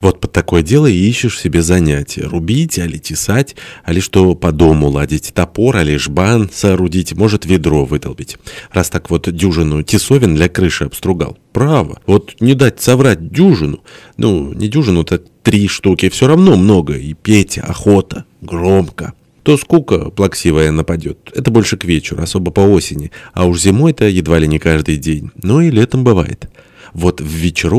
Вот под такое дело и ищешь себе занятия. Рубить, али тесать, али что по дому ладить. Топор, али жбан соорудить, может ведро выдолбить. Раз так вот дюжину тесовин для крыши обстругал. Право. Вот не дать соврать дюжину. Ну, не дюжину-то три штуки. Все равно много. И петь охота. Громко. То скука плаксивая нападет. Это больше к вечеру, особо по осени. А уж зимой-то едва ли не каждый день. Но и летом бывает. Вот в вечерок